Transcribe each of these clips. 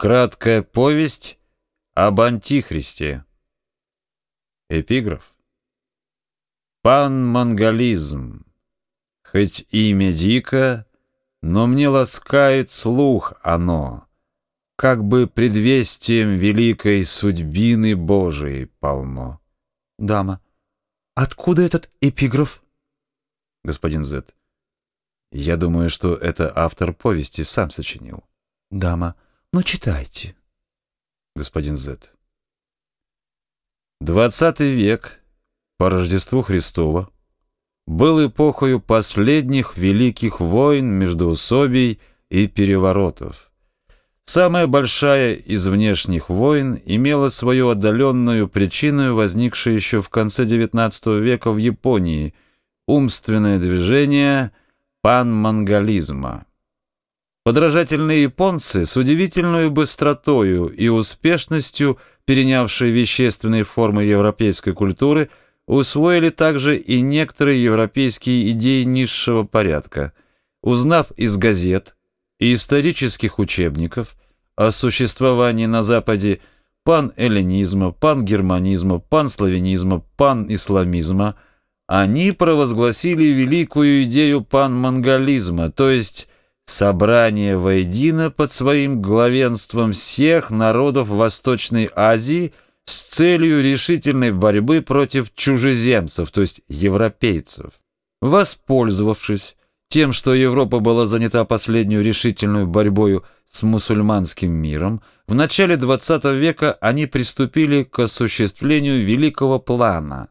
Краткая повесть об Антихристе. Эпиграф. Пан-монголизм. Хоть имя дико, но мне ласкает слух оно, как бы предвестием великой судьбины Божией полно. Дама. Откуда этот эпиграф? Господин Зет. Я думаю, что это автор повести сам сочинил. Дама. Ну, читайте. Господин Зет. Двадцатый век, по Рождеству Христова, был эпохою последних великих войн, междоусобий и переворотов. Самая большая из внешних войн имела свою отдаленную причину, возникшую еще в конце XIX века в Японии, умственное движение панмонголизма. Подражательные японцы с удивительной быстротою и успешностью, перенявшие вещественные формы европейской культуры, усвоили также и некоторые европейские идеи низшего порядка. Узнав из газет и исторических учебников о существовании на Западе пан-эллинизма, пан-германизма, пан-славянизма, пан-исламизма, они провозгласили великую идею пан-монголизма, то есть собрание воедино под своим главенством всех народов Восточной Азии с целью решительной борьбы против чужеземцев, то есть европейцев. Воспользовавшись тем, что Европа была занята последнюю решительную борьбою с мусульманским миром, в начале XX века они приступили к осуществлению великого плана.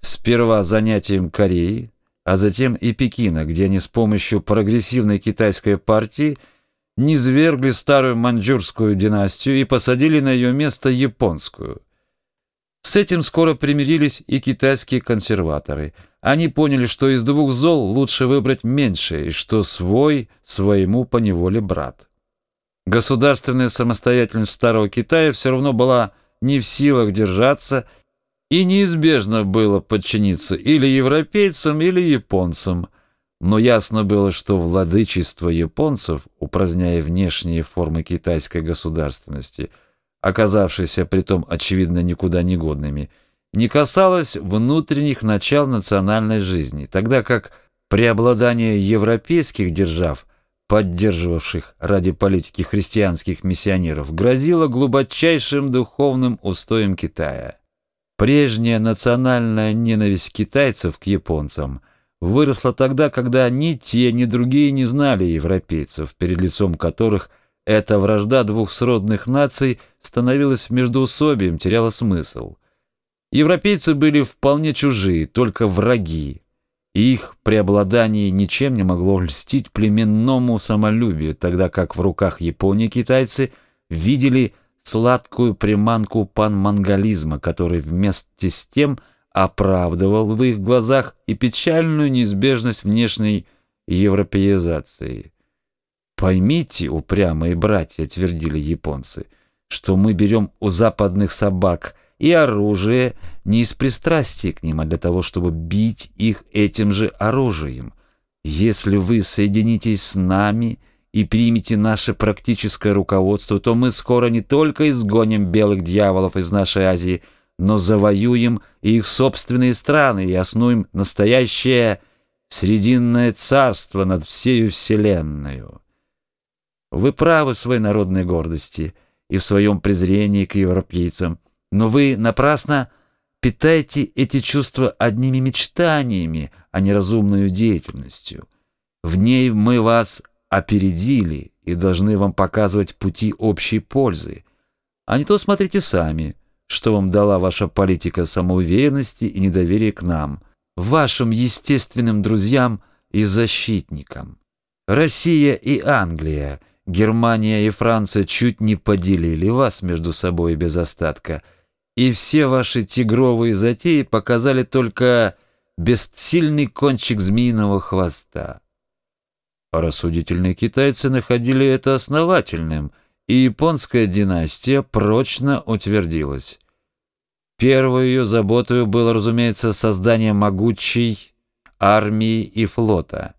Сперва занятием Кореи, а затем и Пекина, где они с помощью прогрессивной китайской партии низвергли старую маньчжурскую династию и посадили на ее место японскую. С этим скоро примирились и китайские консерваторы. Они поняли, что из двух зол лучше выбрать меньшее, и что свой своему поневоле брат. Государственная самостоятельность старого Китая все равно была не в силах держаться и неизбежно было подчиниться или европейцам, или японцам. Но ясно было, что владычество японцев, упраздняя внешние формы китайской государственности, оказавшиеся притом очевидно никуда не годными, не касалось внутренних начал национальной жизни, тогда как преобладание европейских держав, поддерживавших ради политики христианских миссионеров, грозило глубочайшим духовным устоем Китая. Прежняя национальная ненависть китайцев к японцам выросла тогда, когда ни те, ни другие не знали европейцев, перед лицом которых эта вражда двух сродных наций становилась междоусобием, теряла смысл. Европейцы были вполне чужие, только враги, и их преобладание ничем не могло льстить племенному самолюбию, тогда как в руках Японии китайцы видели сладкую приманку панмонголизма, который вместе с тем оправдывал в их глазах и печальную неизбежность внешней европеизации. «Поймите, упрямые братья», — твердили японцы, — «что мы берем у западных собак и оружие не из пристрастия к ним, а для того, чтобы бить их этим же оружием. Если вы соединитесь с нами», — и примите наше практическое руководство, то мы скоро не только изгоним белых дьяволов из нашей Азии, но завоюем и их собственные страны и основаем настоящее Срединное царство над всею вселенную. Вы правы в своей народной гордости и в своем презрении к европейцам, но вы напрасно питаете эти чувства одними мечтаниями, а не разумной деятельностью. В ней мы вас опередили и должны вам показывать пути общей пользы. А не то смотрите сами, что вам дала ваша политика самоуверенности и недоверия к нам, вашим естественным друзьям и защитникам. Россия и Англия, Германия и Франция чуть не поделили вас между собой без остатка, и все ваши тигровые затеи показали только бессильный кончик змеиного хвоста. А рассудительные китайцы находили это основательным, и японская династия прочно утвердилась. Первой ее заботой было, разумеется, создание могучей армии и флота.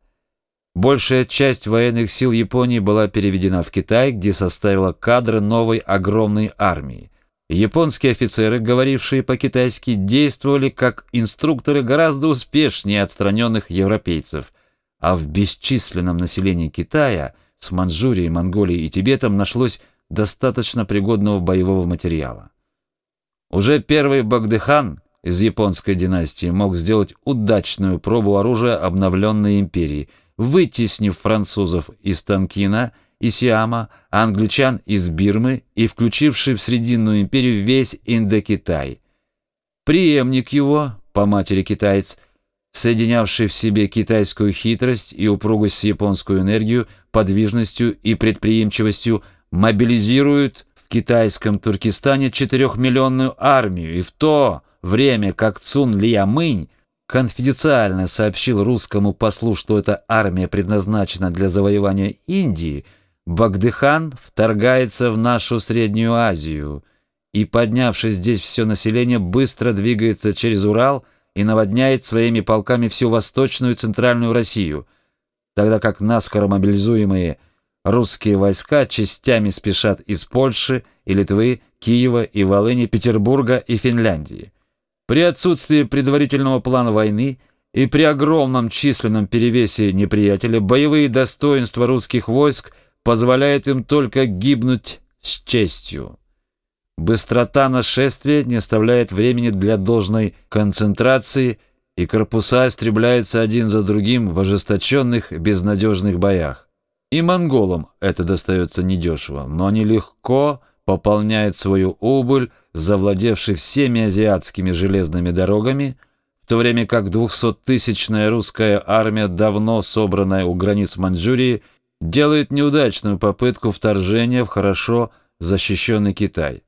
Большая часть военных сил Японии была переведена в Китай, где составила кадры новой огромной армии. Японские офицеры, говорившие по-китайски, действовали как инструкторы гораздо успешнее отстраненных европейцев, а в бесчисленном населении Китая с Манчжурией, Монголией и Тибетом нашлось достаточно пригодного боевого материала. Уже первый Багдыхан из японской династии мог сделать удачную пробу оружия обновленной империи – вытеснив французов из Танкина и Сиама, а англичан из Бирмы и включивший в Срединную империю весь Индокитай. Приемник его, по матери китаец, соединявший в себе китайскую хитрость и упругость японскую энергию, подвижностью и предприимчивостью, мобилизирует в китайском Туркестане четырехмиллионную армию, и в то время как Цун Лиямынь конфиденциально сообщил русскому послу, что эта армия предназначена для завоевания Индии, Багдыхан вторгается в нашу Среднюю Азию и, поднявшись здесь все население, быстро двигается через Урал и наводняет своими полками всю Восточную и Центральную Россию, тогда как наскоро мобилизуемые русские войска частями спешат из Польши и Литвы, Киева и Волыни, Петербурга и Финляндии. При отсутствии предварительного плана войны и при огромном численном перевесе неприятеля боевые достоинства русских войск позволяют им только гибнуть с честью. Быстрота нашествия не оставляет времени для должной концентрации, и корпуса истребляются один за другим в ожесточенных безнадежных боях. И монголам это достается недешево, но они легко пополняют свою убыль, завладевший всеми азиатскими железными дорогами, в то время как двухсоттысячная русская армия, давно собранная у границ Маньчжурии, делает неудачную попытку вторжения в хорошо защищенный Китай.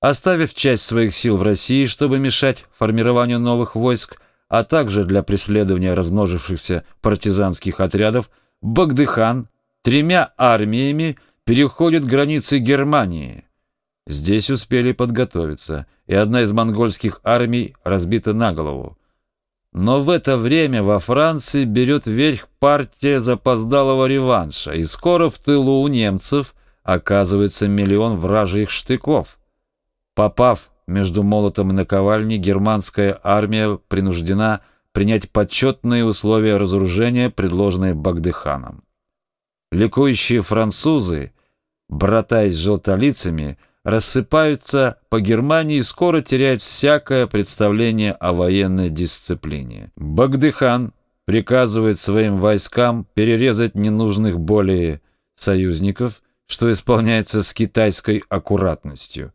Оставив часть своих сил в России, чтобы мешать формированию новых войск, а также для преследования размножившихся партизанских отрядов, Багдыхан тремя армиями переходит границы Германии – Здесь успели подготовиться, и одна из монгольских армий разбита на голову. Но в это время во Франции берет верх партия запоздалого реванша, и скоро в тылу у немцев оказывается миллион вражьих штыков. Попав между молотом и наковальней, германская армия принуждена принять почетные условия разоружения, предложенные Багдыханом. Ликующие французы, братаясь с желтолицами, рассыпаются по Германии и скоро теряют всякое представление о военной дисциплине. Багдыхан приказывает своим войскам перерезать ненужных более союзников, что исполняется с китайской аккуратностью.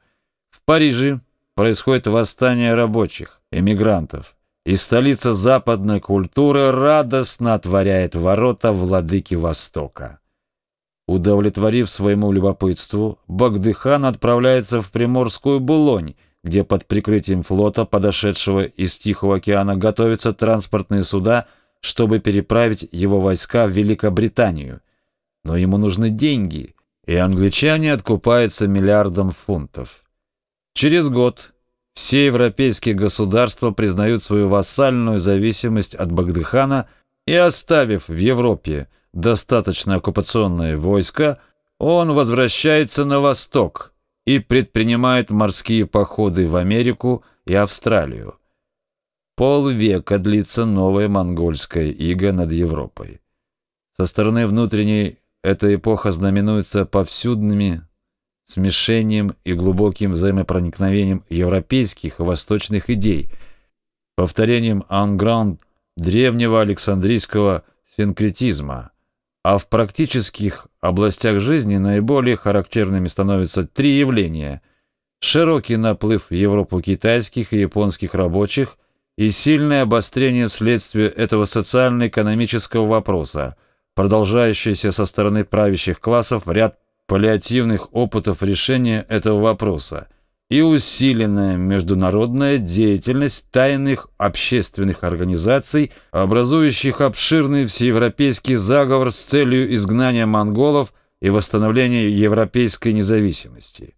Париже происходит восстание рабочих, эмигрантов, и столица западной культуры радостно отворяет ворота владыки Востока. Удовлетворив своему любопытству, Багдыхан отправляется в Приморскую Булонь, где под прикрытием флота, подошедшего из Тихого океана, готовятся транспортные суда, чтобы переправить его войска в Великобританию. Но ему нужны деньги, и англичане откупаются миллиардом фунтов. Через год все европейские государства признают свою вассальную зависимость от Багдыхана и, оставив в Европе достаточно оккупационные войска, он возвращается на восток и предпринимает морские походы в Америку и Австралию. Полвека длится новая монгольская ига над Европой. Со стороны внутренней эта эпоха знаменуется повсюдными смешением и глубоким взаимопроникновением европейских и восточных идей, повторением анграунд древнего александрийского синкретизма – а в практических областях жизни наиболее характерными становятся три явления: широкий наплыв в Европу китайских и японских рабочих и сильное обострение вследствие этого социально-экономического вопроса, продолжающееся со стороны правящих классов ряд паллиативных опытов решения этого вопроса и усиленная международная деятельность тайных общественных организаций, образующих обширный всеевропейский заговор с целью изгнания монголов и восстановления европейской независимости.